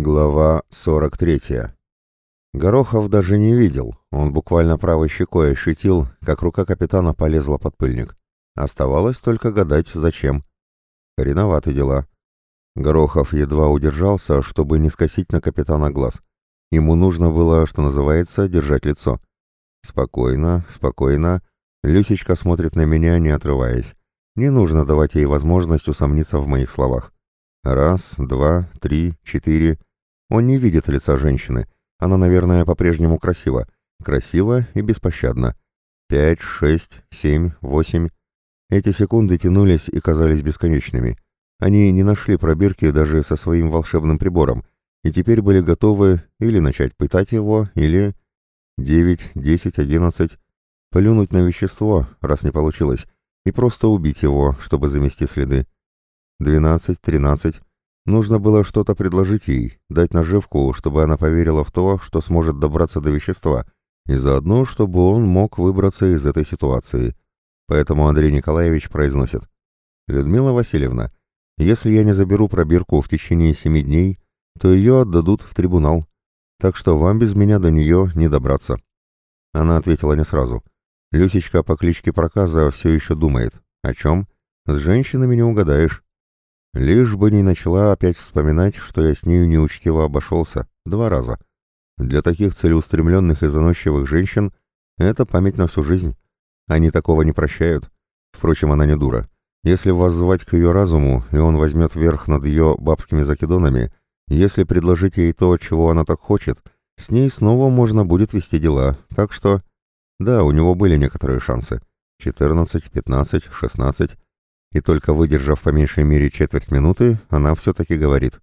Глава 43. Горохов даже не видел, он буквально правой щекой ощутил, как рука капитана полезла под пыльник. Оставалось только гадать, зачем. Хреноваты дела. Горохов едва удержался, чтобы не скосить на капитана глаз. Ему нужно было, что называется, держать лицо. Спокойно, спокойно. Люсечка смотрит на меня, не отрываясь. Не нужно давать ей возможность усомниться в моих словах. Раз, два, три, четыре. Он не видит лица женщины. Она, наверное, по-прежнему красива. Красива и беспощадна. Пять, шесть, семь, восемь. Эти секунды тянулись и казались бесконечными. Они не нашли пробирки даже со своим волшебным прибором, и теперь были готовы или начать пытать его, или... Девять, десять, одиннадцать. Плюнуть на вещество, раз не получилось, и просто убить его, чтобы замести следы. Двенадцать, тринадцать. Нужно было что-то предложить ей, дать наживку, чтобы она поверила в то, что сможет добраться до вещества, и заодно, чтобы он мог выбраться из этой ситуации. Поэтому Андрей Николаевич произносит. «Людмила Васильевна, если я не заберу пробирку в течение семи дней, то ее отдадут в трибунал, так что вам без меня до нее не добраться». Она ответила не сразу. Люсечка по кличке Проказа все еще думает. О чем? С женщинами не угадаешь. Лишь бы не начала опять вспоминать, что я с нею неучтиво обошелся. Два раза. Для таких целеустремленных и заносчивых женщин это память на всю жизнь. Они такого не прощают. Впрочем, она не дура. Если воззвать к ее разуму, и он возьмет верх над ее бабскими закидонами, если предложить ей то, чего она так хочет, с ней снова можно будет вести дела. Так что... Да, у него были некоторые шансы. 14, 15, 16. И только выдержав по меньшей мере четверть минуты, она все-таки говорит.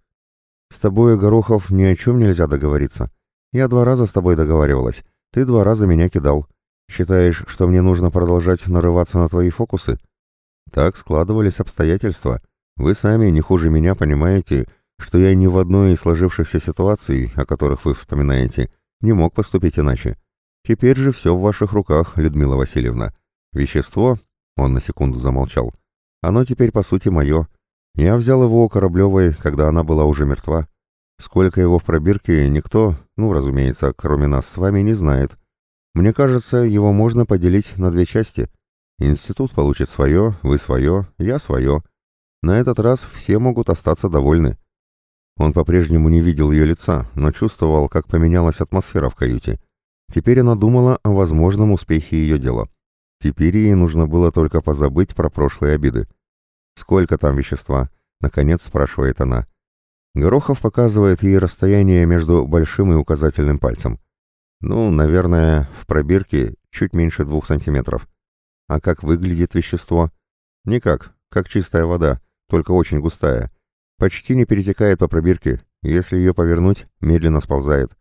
«С тобой, Горохов, ни о чем нельзя договориться. Я два раза с тобой договаривалась, ты два раза меня кидал. Считаешь, что мне нужно продолжать нарываться на твои фокусы?» Так складывались обстоятельства. Вы сами не хуже меня понимаете, что я ни в одной из сложившихся ситуаций, о которых вы вспоминаете, не мог поступить иначе. Теперь же все в ваших руках, Людмила Васильевна. Вещество, он на секунду замолчал, — оно теперь, по сути, мое. Я взял его у Кораблевой, когда она была уже мертва. Сколько его в пробирке, никто, ну, разумеется, кроме нас с вами, не знает. Мне кажется, его можно поделить на две части. Институт получит свое, вы свое, я свое. На этот раз все могут остаться довольны. Он по-прежнему не видел ее лица, но чувствовал, как поменялась атмосфера в каюте. Теперь она думала о возможном успехе ее дела. Теперь ей нужно было только позабыть про прошлые обиды. «Сколько там вещества?» — наконец спрашивает она. Горохов показывает ей расстояние между большим и указательным пальцем. Ну, наверное, в пробирке чуть меньше двух сантиметров. А как выглядит вещество? Никак, как чистая вода, только очень густая. Почти не перетекает по пробирке, если ее повернуть, медленно сползает.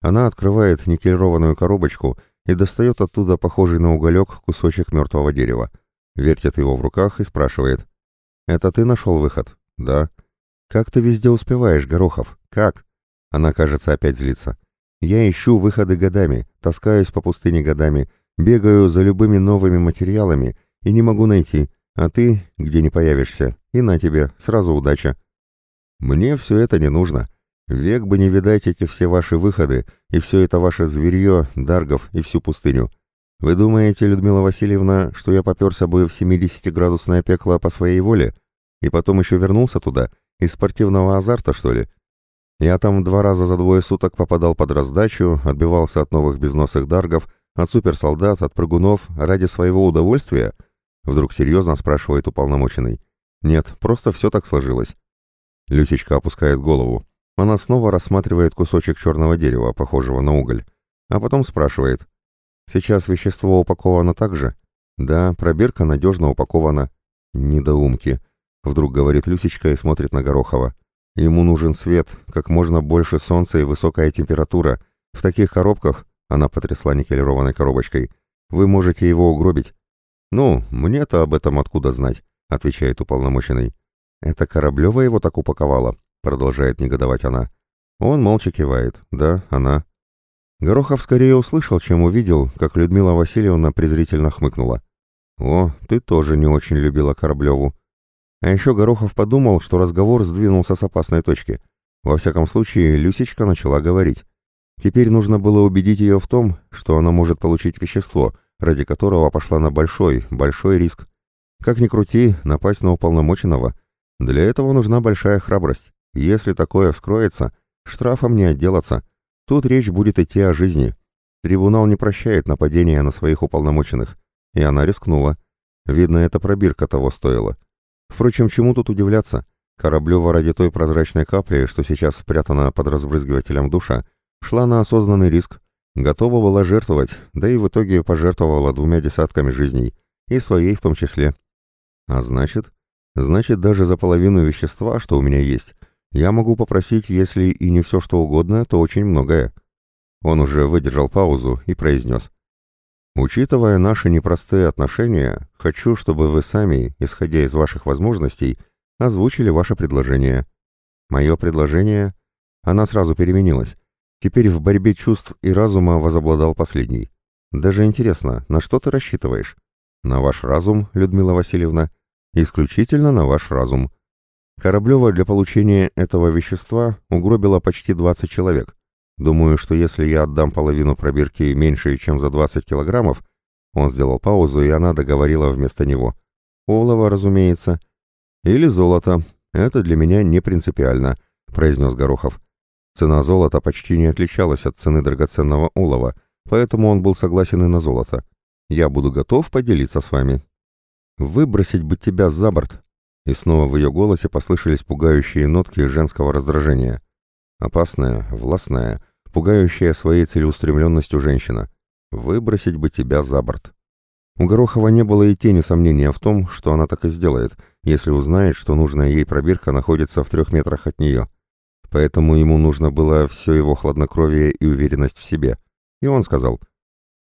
Она открывает никелированную коробочку и достает оттуда похожий на уголек кусочек мертвого дерева вертит его в руках и спрашивает. «Это ты нашел выход?» «Да». «Как ты везде успеваешь, Горохов? Как?» Она, кажется, опять злится. «Я ищу выходы годами, таскаюсь по пустыне годами, бегаю за любыми новыми материалами и не могу найти, а ты, где не появишься, и на тебе, сразу удача». «Мне все это не нужно. Век бы не видать эти все ваши выходы и все это ваше зверье, Даргов и всю пустыню. Вы думаете, Людмила Васильевна, что я поперся бы в 70-градусное пекло по своей воле? И потом еще вернулся туда? Из спортивного азарта, что ли? Я там два раза за двое суток попадал под раздачу, отбивался от новых безносых даргов, от суперсолдат, от прыгунов ради своего удовольствия? Вдруг серьезно спрашивает уполномоченный. Нет, просто все так сложилось. Люсечка опускает голову. Она снова рассматривает кусочек черного дерева, похожего на уголь. А потом спрашивает. Сейчас вещество упаковано так же? Да, пробирка надежно упакована. Недоумки. Вдруг говорит Люсечка и смотрит на Горохова. Ему нужен свет, как можно больше солнца и высокая температура. В таких коробках, она потрясла никелированной коробочкой, вы можете его угробить. Ну, мне-то об этом откуда знать, отвечает уполномоченный. Это Кораблева его так упаковала, продолжает негодовать она. Он молча кивает. Да, она. Горохов скорее услышал, чем увидел, как Людмила Васильевна презрительно хмыкнула. «О, ты тоже не очень любила Кораблеву». А еще Горохов подумал, что разговор сдвинулся с опасной точки. Во всяком случае, Люсечка начала говорить. Теперь нужно было убедить ее в том, что она может получить вещество, ради которого пошла на большой, большой риск. Как ни крути, напасть на уполномоченного. Для этого нужна большая храбрость. Если такое вскроется, штрафом не отделаться. Тут речь будет идти о жизни. Трибунал не прощает нападения на своих уполномоченных. И она рискнула. Видно, эта пробирка того стоила. Впрочем, чему тут удивляться? Кораблева ради той прозрачной капли, что сейчас спрятана под разбрызгивателем душа, шла на осознанный риск, готова была жертвовать, да и в итоге пожертвовала двумя десятками жизней, и своей в том числе. А значит, значит даже за половину вещества, что у меня есть, я могу попросить, если и не все что угодно, то очень многое. Он уже выдержал паузу и произнес. Учитывая наши непростые отношения, хочу, чтобы вы сами, исходя из ваших возможностей, озвучили ваше предложение. Мое предложение... Она сразу переменилась. Теперь в борьбе чувств и разума возобладал последний. Даже интересно, на что ты рассчитываешь? На ваш разум, Людмила Васильевна? Исключительно на ваш разум. Кораблева для получения этого вещества угробила почти 20 человек. Думаю, что если я отдам половину пробирки меньше, чем за 20 килограммов, он сделал паузу, и она договорила вместо него. Олово, разумеется. Или золото. Это для меня не принципиально, произнес Горохов. Цена золота почти не отличалась от цены драгоценного олова, поэтому он был согласен и на золото. Я буду готов поделиться с вами. Выбросить бы тебя за борт. И снова в ее голосе послышались пугающие нотки женского раздражения. Опасная, властная, пугающая своей целеустремленностью женщина. Выбросить бы тебя за борт. У Горохова не было и тени сомнения в том, что она так и сделает, если узнает, что нужная ей пробирка находится в трех метрах от нее. Поэтому ему нужно было все его хладнокровие и уверенность в себе. И он сказал,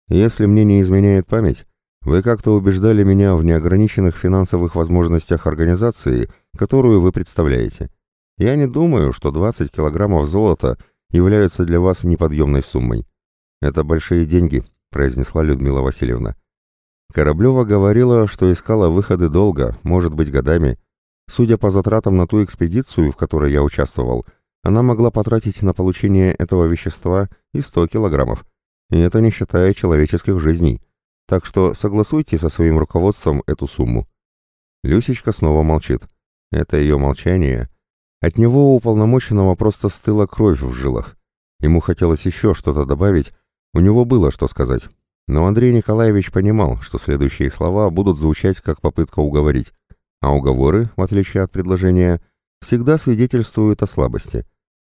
«Если мне не изменяет память, вы как-то убеждали меня в неограниченных финансовых возможностях организации, которую вы представляете. Я не думаю, что 20 килограммов золота являются для вас неподъемной суммой. Это большие деньги, произнесла Людмила Васильевна. Кораблева говорила, что искала выходы долго, может быть, годами. Судя по затратам на ту экспедицию, в которой я участвовал, она могла потратить на получение этого вещества и 100 килограммов. И это не считая человеческих жизней. Так что согласуйте со своим руководством эту сумму. Люсечка снова молчит. Это ее молчание от него у уполномоченного просто стыла кровь в жилах. Ему хотелось еще что-то добавить, у него было что сказать. Но Андрей Николаевич понимал, что следующие слова будут звучать как попытка уговорить, а уговоры, в отличие от предложения, всегда свидетельствуют о слабости.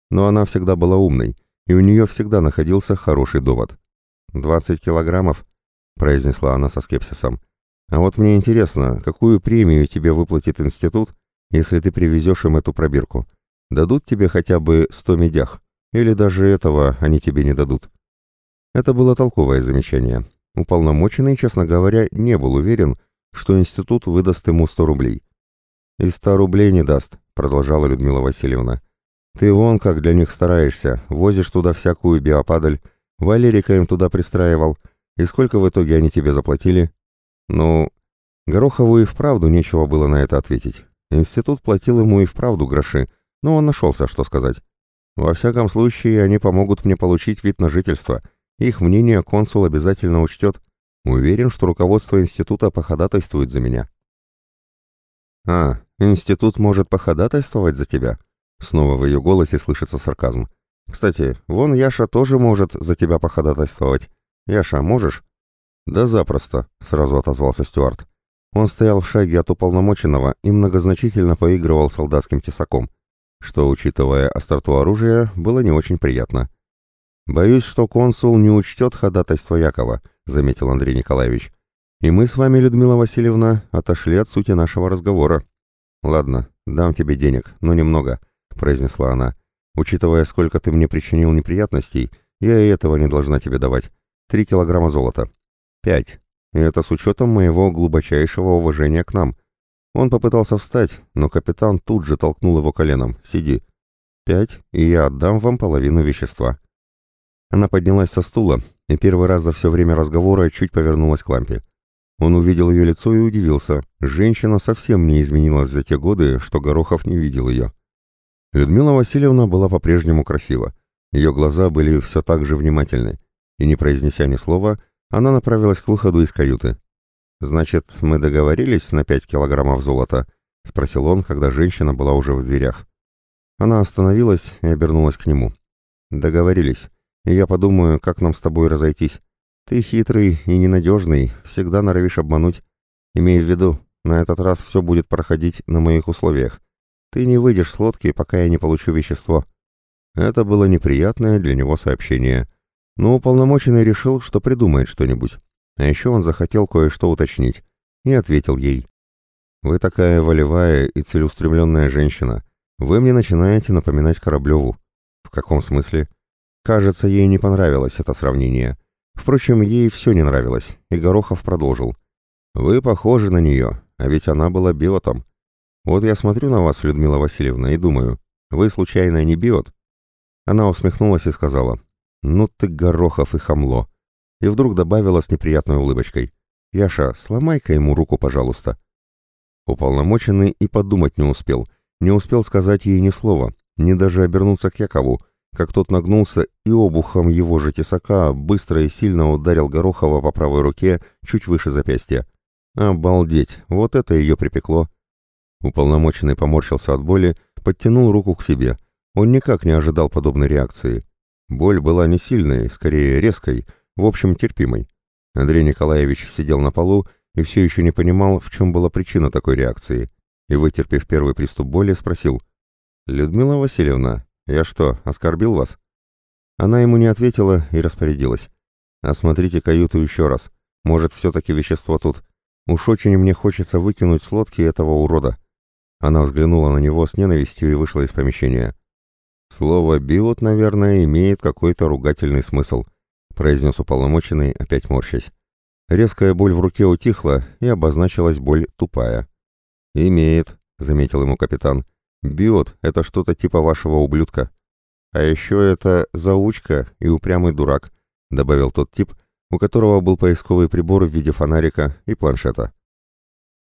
Но она всегда была умной, и у нее всегда находился хороший довод. «Двадцать килограммов», — произнесла она со скепсисом. «А вот мне интересно, какую премию тебе выплатит институт, если ты привезешь им эту пробирку. Дадут тебе хотя бы сто медях, или даже этого они тебе не дадут. Это было толковое замечание. Уполномоченный, честно говоря, не был уверен, что институт выдаст ему сто рублей. «И ста рублей не даст», — продолжала Людмила Васильевна. «Ты вон как для них стараешься, возишь туда всякую биопадаль, Валерика им туда пристраивал. И сколько в итоге они тебе заплатили?» «Ну...» Горохову и вправду нечего было на это ответить. Институт платил ему и вправду гроши, но он нашелся, что сказать. Во всяком случае, они помогут мне получить вид на жительство. Их мнение консул обязательно учтет. Уверен, что руководство института походатайствует за меня. «А, институт может походатайствовать за тебя?» Снова в ее голосе слышится сарказм. «Кстати, вон Яша тоже может за тебя походатайствовать. Яша, можешь?» «Да запросто», — сразу отозвался Стюарт. Он стоял в шаге от уполномоченного и многозначительно поигрывал солдатским тесаком, что, учитывая остроту оружия, было не очень приятно. «Боюсь, что консул не учтет ходатайство Якова», — заметил Андрей Николаевич. «И мы с вами, Людмила Васильевна, отошли от сути нашего разговора». «Ладно, дам тебе денег, но немного», — произнесла она. «Учитывая, сколько ты мне причинил неприятностей, я и этого не должна тебе давать. Три килограмма золота». «Пять», и это с учетом моего глубочайшего уважения к нам. Он попытался встать, но капитан тут же толкнул его коленом. «Сиди. Пять, и я отдам вам половину вещества». Она поднялась со стула и первый раз за все время разговора чуть повернулась к лампе. Он увидел ее лицо и удивился. Женщина совсем не изменилась за те годы, что Горохов не видел ее. Людмила Васильевна была по-прежнему красива. Ее глаза были все так же внимательны, и, не произнеся ни слова, она направилась к выходу из каюты. «Значит, мы договорились на пять килограммов золота?» — спросил он, когда женщина была уже в дверях. Она остановилась и обернулась к нему. «Договорились, и я подумаю, как нам с тобой разойтись. Ты хитрый и ненадежный, всегда норовишь обмануть. Имей в виду, на этот раз все будет проходить на моих условиях. Ты не выйдешь с лодки, пока я не получу вещество». Это было неприятное для него сообщение. Но уполномоченный решил, что придумает что-нибудь. А еще он захотел кое-что уточнить. И ответил ей. «Вы такая волевая и целеустремленная женщина. Вы мне начинаете напоминать Кораблеву». «В каком смысле?» Кажется, ей не понравилось это сравнение. Впрочем, ей все не нравилось, и Горохов продолжил. «Вы похожи на нее, а ведь она была биотом. Вот я смотрю на вас, Людмила Васильевна, и думаю, вы случайно не биот?» Она усмехнулась и сказала, «Ну ты, Горохов и хамло!» И вдруг добавила с неприятной улыбочкой, «Яша, сломай-ка ему руку, пожалуйста». Уполномоченный и подумать не успел, не успел сказать ей ни слова, ни даже обернуться к Якову, как тот нагнулся и обухом его же тесака быстро и сильно ударил Горохова по правой руке чуть выше запястья. Обалдеть, вот это ее припекло. Уполномоченный поморщился от боли, подтянул руку к себе. Он никак не ожидал подобной реакции. Боль была не сильной, скорее резкой, в общем, терпимой. Андрей Николаевич сидел на полу и все еще не понимал, в чем была причина такой реакции. И, вытерпев первый приступ боли, спросил. «Людмила Васильевна, «Я что, оскорбил вас?» Она ему не ответила и распорядилась. «Осмотрите каюту еще раз. Может, все-таки вещество тут. Уж очень мне хочется выкинуть с лодки этого урода». Она взглянула на него с ненавистью и вышла из помещения. «Слово «биот», наверное, имеет какой-то ругательный смысл», — произнес уполномоченный, опять морщась. Резкая боль в руке утихла, и обозначилась боль тупая. «Имеет», — заметил ему капитан. Биот — это что-то типа вашего ублюдка. А еще это заучка и упрямый дурак, добавил тот тип, у которого был поисковый прибор в виде фонарика и планшета.